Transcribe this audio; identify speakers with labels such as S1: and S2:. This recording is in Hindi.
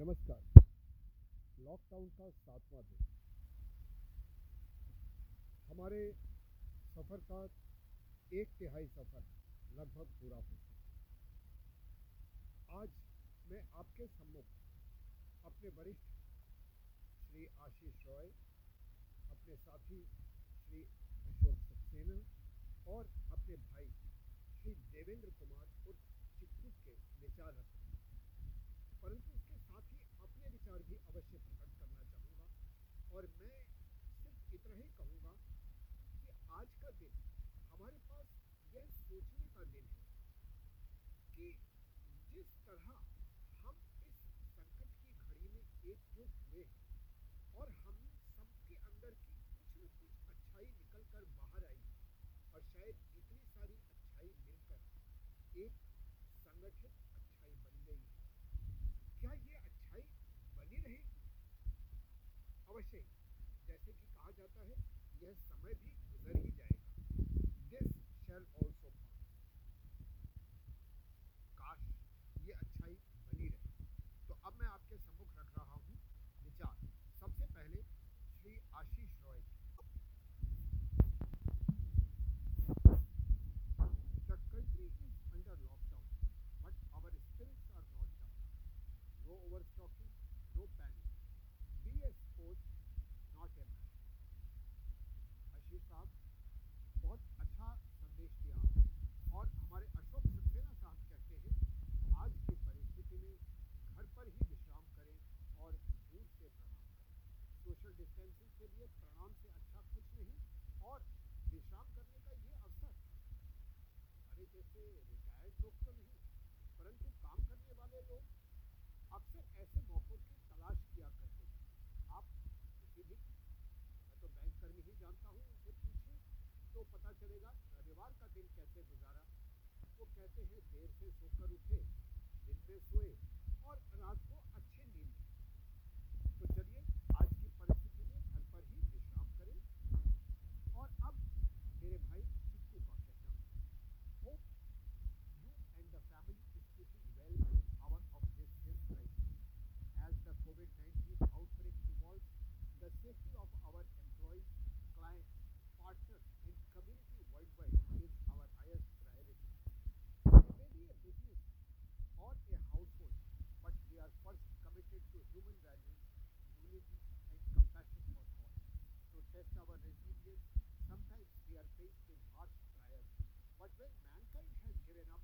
S1: नमस्कार। लॉकडाउन का सातवां दिन। हमारे सफ़र का एक तिहाई सफ़र लगभग पूरा हो चुका आज मैं आपके सम्मुख अपने वरिष्ठ श्री आशीष रॉय, अपने साथी श्री अशोक सक्सेना और अपने भाई श्री देवेंद्र कुमार उर्फ़ चिक्कू के विचार रखते हैं परंतु उसके साथ ही अपने विचार भी अवश्य प्रकट करना चाहूँगा और मैं इतना ही कहूँगा कि आज का दिन हमारे पास यह सोचने का दिन है कि जिस तरह हम इस संकट की घड़ी में एकजुट हुए और हम सबके अंदर की कुछ न कुछ अच्छाई निकल कर बाहर आई और शायद इतनी सारी अच्छाई मिलकर एक संगठित अच्छाई बन गई। क्या ये अच्छाई बनी रहेगी अवश्य। कहा जाता है। यह समय भी गुजर ही जाएगा दिस शैल ऑल्सो काश ये अच्छाई बनी रहे तो अब मैं आपके सम्मुख रख रहा हूँ विचार सबसे पहले श्री आशीष रॉय जी The country is under lockdown, but our spirits are not down. No overstocking, no panic. Be a sport, not a man. आशीष साहब बहुत अच्छा संदेश दिया आपने और हमारे अशोक सक्सेना साहब कहते हैं आज की परिस्थिति में घर पर ही विश्राम करें और दूर से प्रणाम करें सोशल डिस्टेंसिंग के लिए प्रणाम से अच्छा कुछ नहीं और विश्राम करने का ये अवसर हमारे जैसे रिटायर्ड लोग तो नहीं, परंतु काम करने वाले लोग अक्सर ऐसे मौक़ों की तलाश किया करते हैं। आप किसी भी, मैं तो बैंक कर्मी ही जानता हूँ उनसे पूछिए तो पता चलेगा रविवार का दिन कैसे गुजारा। वो कहते हैं, देर से सोकर उठे, दिन में सोए unity, and compassion for all. To test our resilience, sometimes we are faced with harsh trials, but when mankind has given up,